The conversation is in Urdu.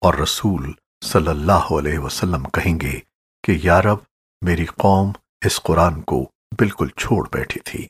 اور رسول صلی اللہ علیہ وسلم کہیں گے کہ یا رب، میری قوم اس قرآن کو بالکل چھوڑ بیٹھی تھی۔